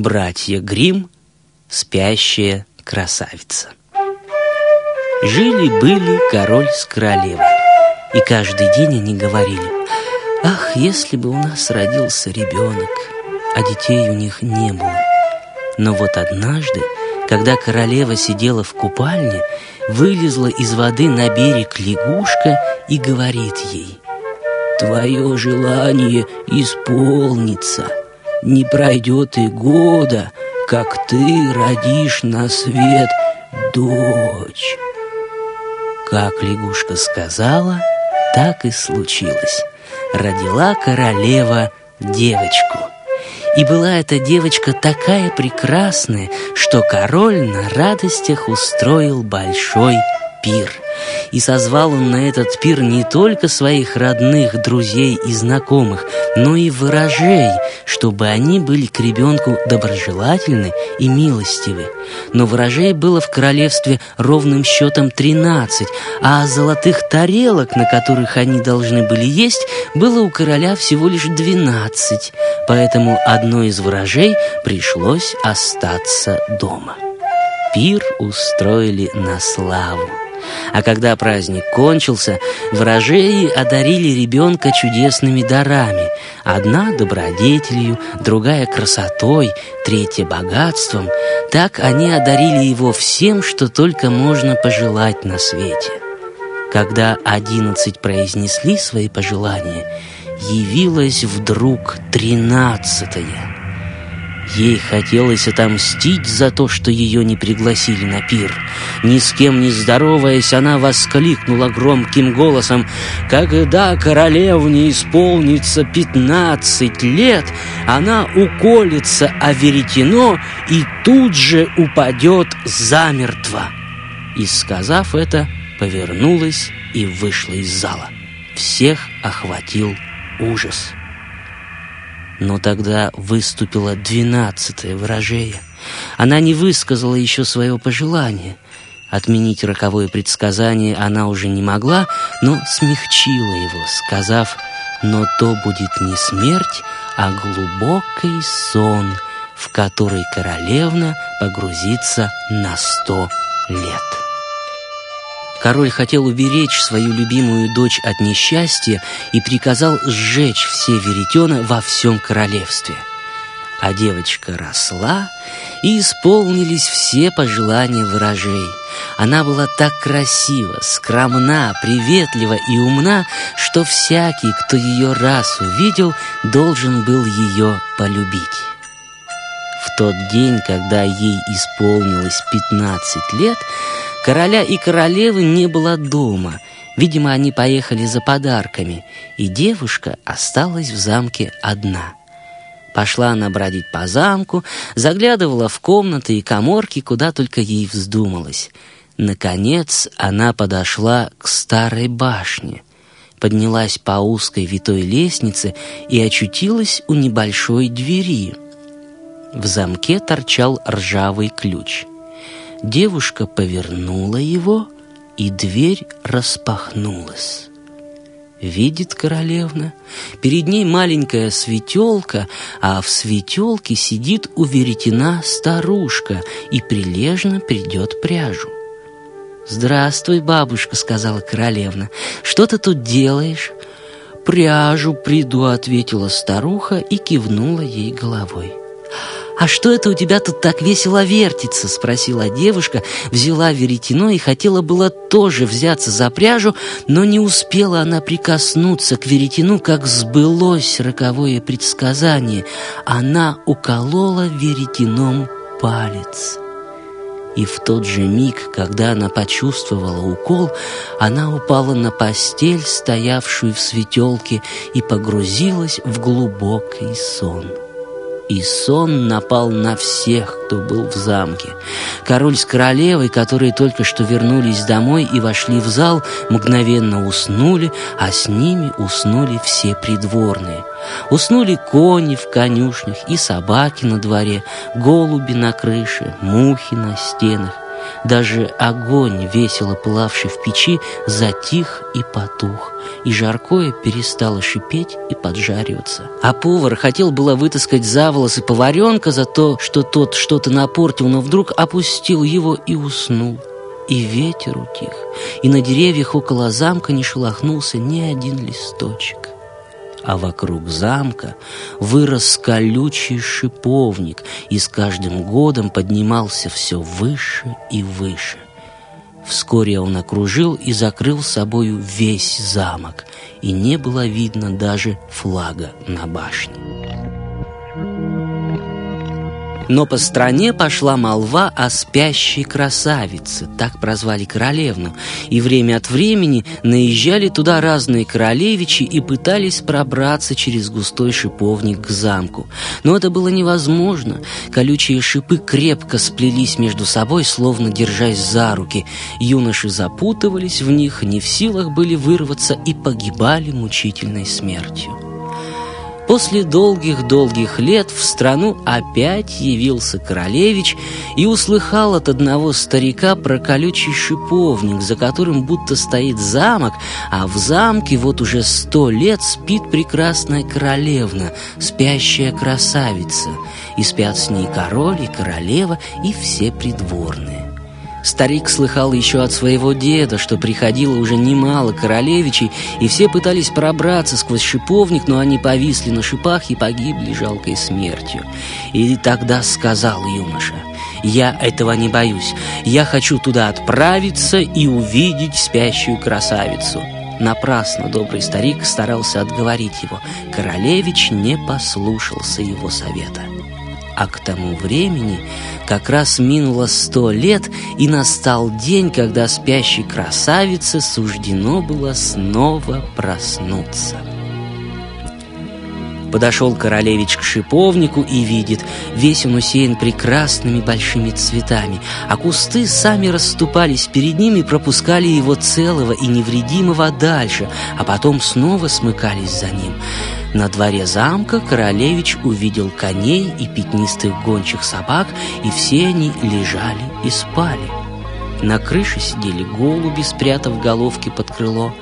Братья Грим, спящая красавица. Жили-были король с королевой, и каждый день они говорили, «Ах, если бы у нас родился ребенок!» А детей у них не было. Но вот однажды, когда королева сидела в купальне, вылезла из воды на берег лягушка и говорит ей, «Твое желание исполнится, не пройдет и года, как ты родишь на свет дочь». Как лягушка сказала, так и случилось. Родила королева девочку. И была эта девочка такая прекрасная, что король на радостях устроил большой пир – и созвал он на этот пир не только своих родных, друзей и знакомых, но и ворожей, чтобы они были к ребенку доброжелательны и милостивы. Но ворожей было в королевстве ровным счетом тринадцать, а золотых тарелок, на которых они должны были есть, было у короля всего лишь двенадцать. Поэтому одной из ворожей пришлось остаться дома. Пир устроили на славу. А когда праздник кончился, ворожеи одарили ребенка чудесными дарами. Одна добродетелью, другая красотой, третья богатством. Так они одарили его всем, что только можно пожелать на свете. Когда одиннадцать произнесли свои пожелания, явилась вдруг тринадцатая — Ей хотелось отомстить за то, что ее не пригласили на пир. Ни с кем не здороваясь, она воскликнула громким голосом, «Когда королевне исполнится пятнадцать лет, она уколется о веретено и тут же упадет замертво». И, сказав это, повернулась и вышла из зала. Всех охватил ужас. Но тогда выступила двенадцатая ворожея. Она не высказала еще своего пожелания. Отменить роковое предсказание она уже не могла, но смягчила его, сказав, «Но то будет не смерть, а глубокий сон, в который королевна погрузится на сто лет». Король хотел уберечь свою любимую дочь от несчастья и приказал сжечь все веретена во всем королевстве. А девочка росла, и исполнились все пожелания ворожей. Она была так красива, скромна, приветлива и умна, что всякий, кто ее раз увидел, должен был ее полюбить. В тот день, когда ей исполнилось пятнадцать лет, Короля и королевы не было дома. Видимо, они поехали за подарками, и девушка осталась в замке одна. Пошла она бродить по замку, заглядывала в комнаты и коморки, куда только ей вздумалось. Наконец она подошла к старой башне, поднялась по узкой витой лестнице и очутилась у небольшой двери. В замке торчал ржавый ключ. Девушка повернула его, и дверь распахнулась. Видит королевна, перед ней маленькая светелка, а в светелке сидит у веретена старушка и прилежно придет пряжу. «Здравствуй, бабушка», — сказала королевна, — «что ты тут делаешь?» «Пряжу приду», — ответила старуха и кивнула ей головой. «А что это у тебя тут так весело вертится?» — спросила девушка, взяла веретено и хотела было тоже взяться за пряжу, но не успела она прикоснуться к веретену, как сбылось роковое предсказание. Она уколола веретеном палец. И в тот же миг, когда она почувствовала укол, она упала на постель, стоявшую в светелке, и погрузилась в глубокий сон и сон напал на всех, кто был в замке. Король с королевой, которые только что вернулись домой и вошли в зал, мгновенно уснули, а с ними уснули все придворные. Уснули кони в конюшнях и собаки на дворе, голуби на крыше, мухи на стенах. Даже огонь, весело пылавший в печи, затих и потух, и жаркое перестало шипеть и поджариваться. А повар хотел было вытаскать за волосы поваренка за то, что тот что-то напортил, но вдруг опустил его и уснул. И ветер утих, и на деревьях около замка не шелохнулся ни один листочек а вокруг замка вырос колючий шиповник и с каждым годом поднимался все выше и выше. Вскоре он окружил и закрыл собою весь замок, и не было видно даже флага на башне. Но по стране пошла молва о спящей красавице, так прозвали королевну, и время от времени наезжали туда разные королевичи и пытались пробраться через густой шиповник к замку. Но это было невозможно. Колючие шипы крепко сплелись между собой, словно держась за руки. Юноши запутывались в них, не в силах были вырваться и погибали мучительной смертью. После долгих-долгих лет в страну опять явился королевич и услыхал от одного старика про колючий шиповник, за которым будто стоит замок, а в замке вот уже сто лет спит прекрасная королевна, спящая красавица, и спят с ней король и королева и все придворные. Старик слыхал еще от своего деда, что приходило уже немало королевичей, и все пытались пробраться сквозь шиповник, но они повисли на шипах и погибли жалкой смертью. И тогда сказал юноша, «Я этого не боюсь. Я хочу туда отправиться и увидеть спящую красавицу». Напрасно добрый старик старался отговорить его. Королевич не послушался его совета. А к тому времени как раз минуло сто лет, и настал день, когда спящей красавице суждено было снова проснуться. Подошел королевич к шиповнику и видит, весь он усеян прекрасными большими цветами, а кусты сами расступались перед ним и пропускали его целого и невредимого дальше, а потом снова смыкались за ним. На дворе замка королевич увидел коней и пятнистых гончих собак, и все они лежали и спали. На крыше сидели голуби, спрятав головки под крыло,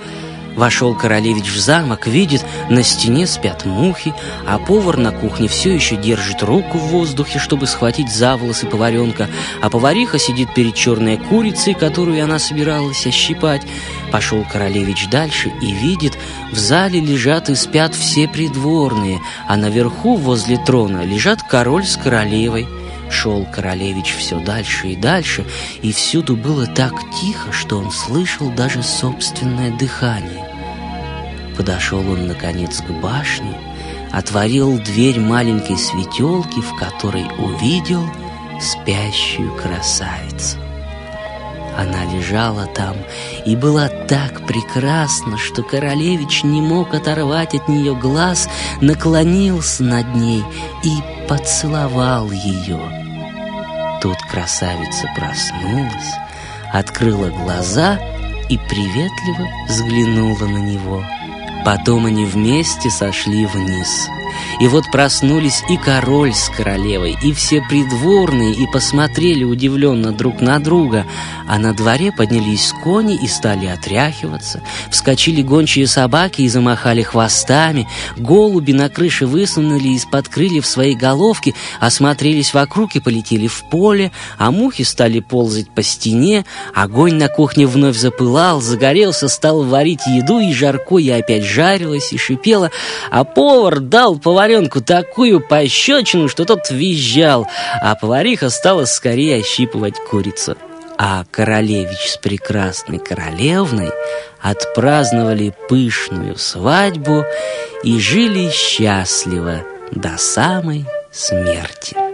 Вошел королевич в замок, видит, на стене спят мухи, а повар на кухне все еще держит руку в воздухе, чтобы схватить за волосы поваренка, а повариха сидит перед черной курицей, которую она собиралась ощипать. Пошел королевич дальше и видит, в зале лежат и спят все придворные, а наверху возле трона лежат король с королевой. Шел королевич все дальше и дальше, и всюду было так тихо, что он слышал даже собственное дыхание. Подошел он, наконец, к башне, отворил дверь маленькой светелки, в которой увидел спящую красавицу. Она лежала там и была так прекрасна, что королевич не мог оторвать от нее глаз, наклонился над ней и поцеловал ее. Тут красавица проснулась, открыла глаза и приветливо взглянула на него — Потом они вместе сошли вниз. И вот проснулись и король с королевой, и все придворные, и посмотрели удивленно друг на друга. А на дворе поднялись кони и стали отряхиваться. Вскочили гончие собаки и замахали хвостами. Голуби на крыше высунули из-под крыльев свои головки, осмотрелись вокруг и полетели в поле, а мухи стали ползать по стене. Огонь на кухне вновь запылал, загорелся, стал варить еду, и жарко и опять жарилось и шипело, а повар дал поваренку такую пощечину, что тот визжал, а повариха стала скорее ощипывать курицу. А королевич с прекрасной королевной отпраздновали пышную свадьбу и жили счастливо до самой смерти.